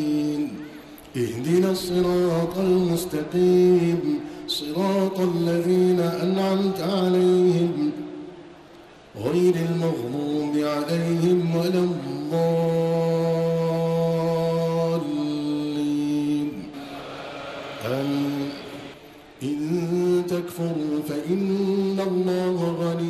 نستعين اهدنا الصراط المستقيم. صراط الذين أنعمت عليهم. غير المغضوب عليهم ولا الضالين. آمين. إن تكفروا فإن الله غني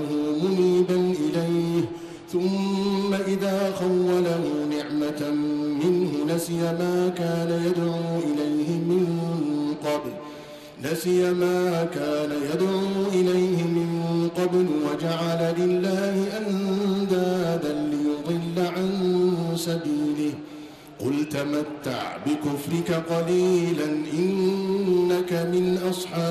نسي ما كان يدعو إليه من قبل وجعل لله أندادا ليضل عن سبيله. قل تمتع بكفرك قليلا إنك من أصحاب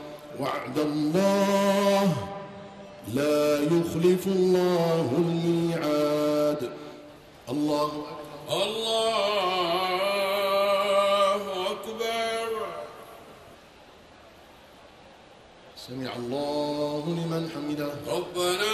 وعد الله لا يخلف الله الميعاد. الله أكبر. الله أكبر. سمع الله لمن حمده. ربنا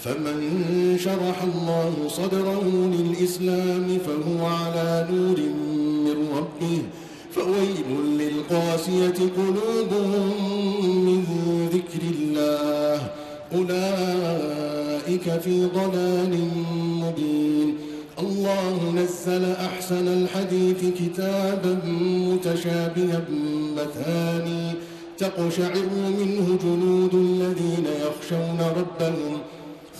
أفمن شرح الله صدره للإسلام فهو على نور من ربه فويل للقاسية قلوبهم من ذكر الله. أولئك في ضلال مبين. الله نزل أحسن الحديث كتابا متشابها مثاني تقشعر منه جلود الذين يخشون ربهم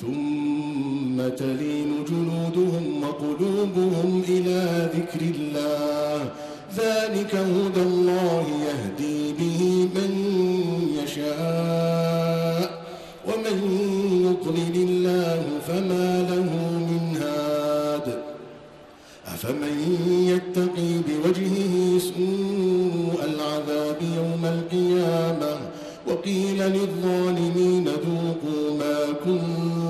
ثم تلين جلودهم وقلوبهم إلى ذكر الله. ذلك هدى الله يهدي به من يشاء. ومن يضلل الله فما له من هاد. أفمن يتقي بوجهه سوء العذاب يوم القيامة؟ وقيل للظالمين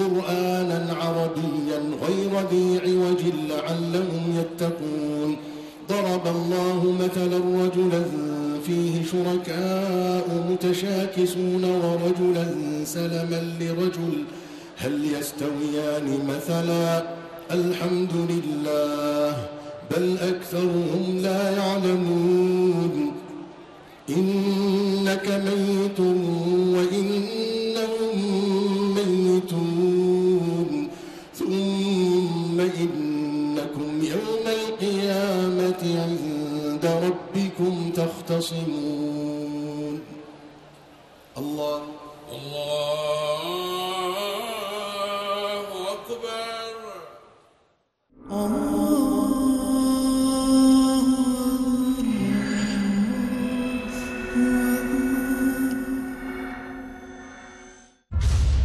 قرآنا عربيا غير ذي عوج لعلهم يتقون. ضرب الله مثلا رجلا فيه شركاء متشاكسون ورجلا سلما لرجل. هل يستويان مثلا؟ الحمد لله بل أكثرهم لا يعلمون. إنك ميت وإنهم تختصمون الله الله أكبر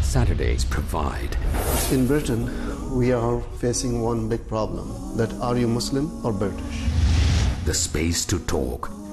Saturdays provide. In Britain, we are facing one big problem that are you Muslim or British? The space to talk.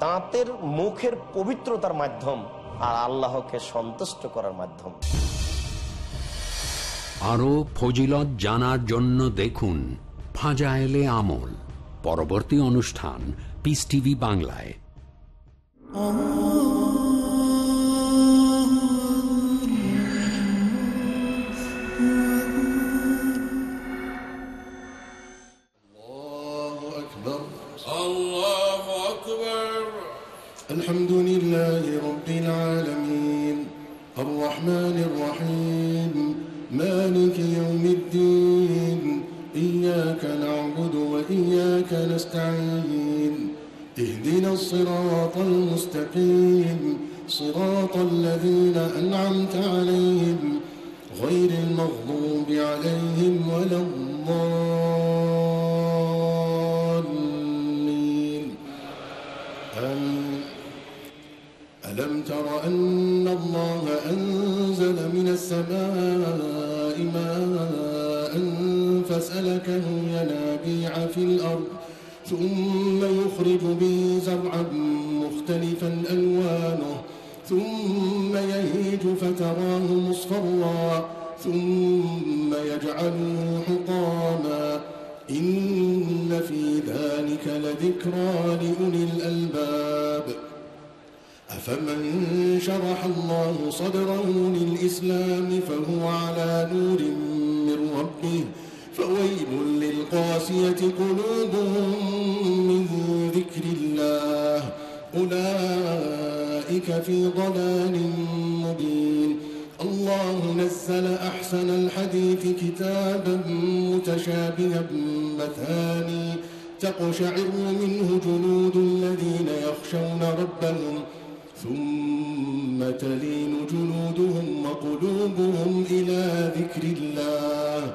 দাঁতের মুখের পবিত্রতার মাধ্যম আর আল্লাহকে সন্তুষ্ট করার মাধ্যম। আরও ফজিলত জানার জন্য দেখুন ফাজাইলে আমল, পরবর্তী অনুষ্ঠান পিস টিভি বাংলায়। وإياك نستعين. اهدنا الصراط المستقيم. صراط الذين أنعمت عليهم غير المغضوب عليهم ولا الضالين. آمين. ألم تر أن الله أنزل من السماء ماء فسلكه ينابيع في الأرض ثم يخرج به زرعا مختلفا ألوانه ثم يهيج فتراه مصفرا ثم يجعله حطاما. إن في ذلك لذكرى لأولي الألباب. أفمن شرح الله صدره للإسلام فهو على نور من ربه فويل للقاسية قلوبهم من ذكر الله. أولئك في ضلال مبين. الله نزل أحسن الحديث كتابا متشابها مثاني. تقشعر منه جلود الذين يخشون ربهم ثم تلين جلودهم وقلوبهم إلى ذكر الله.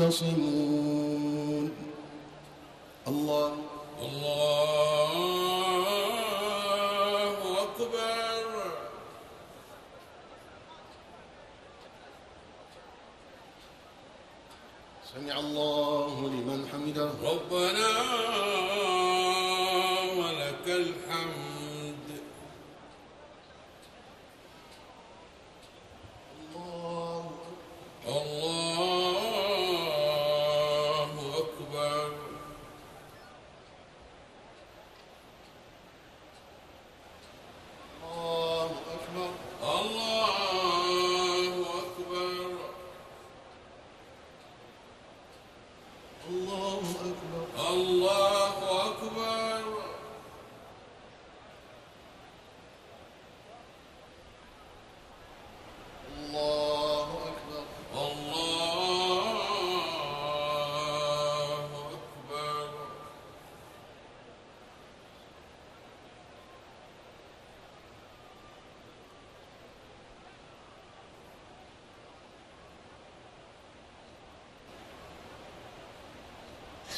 ربكم تختصمون الله. الله أكبر. سمع الله لمن حمده. ربنا.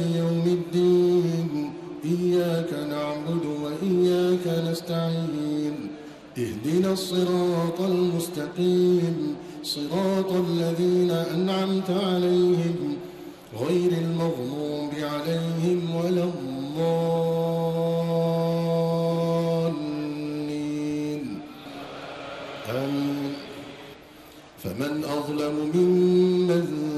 يوم الدين إياك نعبد وإياك نستعين. اهدنا الصراط المستقيم صراط الذين أنعمت عليهم غير المغضوب عليهم ولا الضالين. آمين. فمن أظلم ممن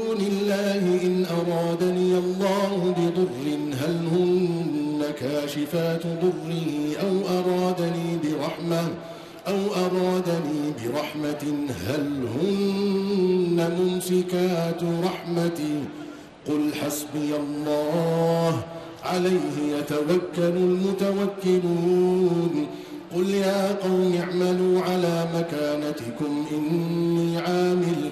الله إن أرادني الله بضر هل هن كاشفات ضره أو أرادني برحمة أو أرادني برحمة هل هن ممسكات رحمتي؟ قل حسبي الله عليه يتوكل المتوكلون. قل يا قوم اعملوا على مكانتكم إني عامل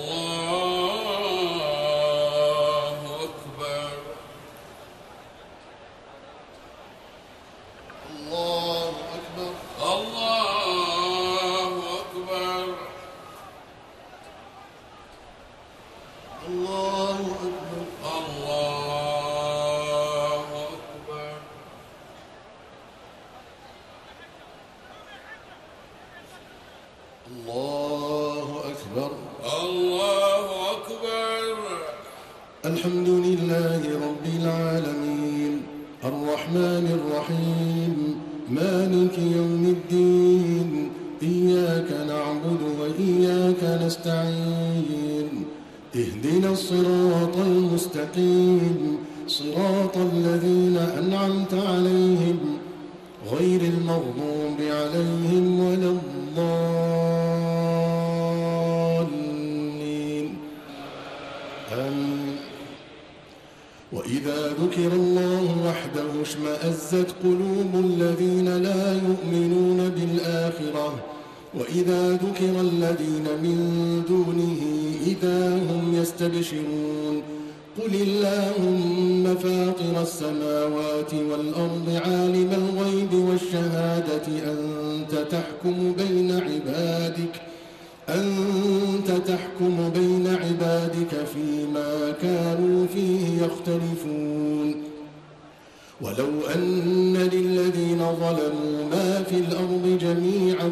الصراط المستقيم. صراط الذين أنعمت عليهم غير المغضوب عليهم ولا الضالين. وإذا ذكر الله وحده اشمأزت قلوب الذين لا يؤمنون بالآخرة وإذا ذكر الذين من دونه إذا هم يستبشرون قل اللهم فاطر السماوات والأرض عالم الغيب والشهادة أنت تحكم بين عبادك أنت تحكم بين عبادك فيما كانوا فيه يختلفون. ولو أن للذين ظلموا ما في الأرض جميعا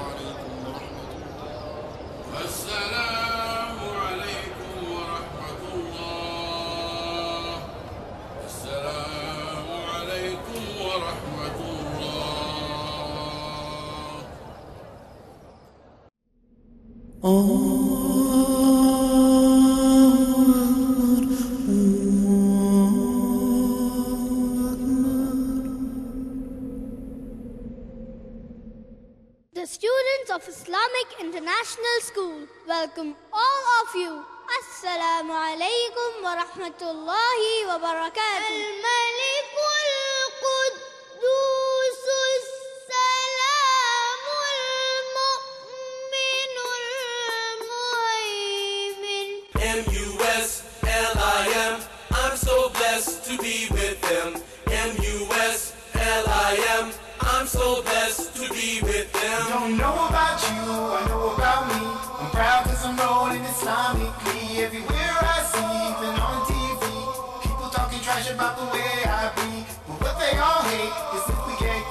welcome all of you. Assalamu alaikum wa rahmatullahi wa barakatuh. if we get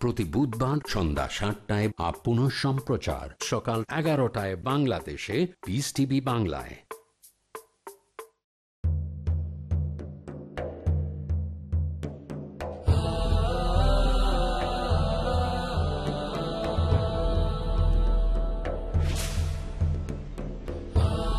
প্রতি বুধবার সন্ধ্যা সাতটায় আপ পুনঃ সম্প্রচার সকাল এগারোটায় বাংলাদেশে পিস টিভি বাংলায়।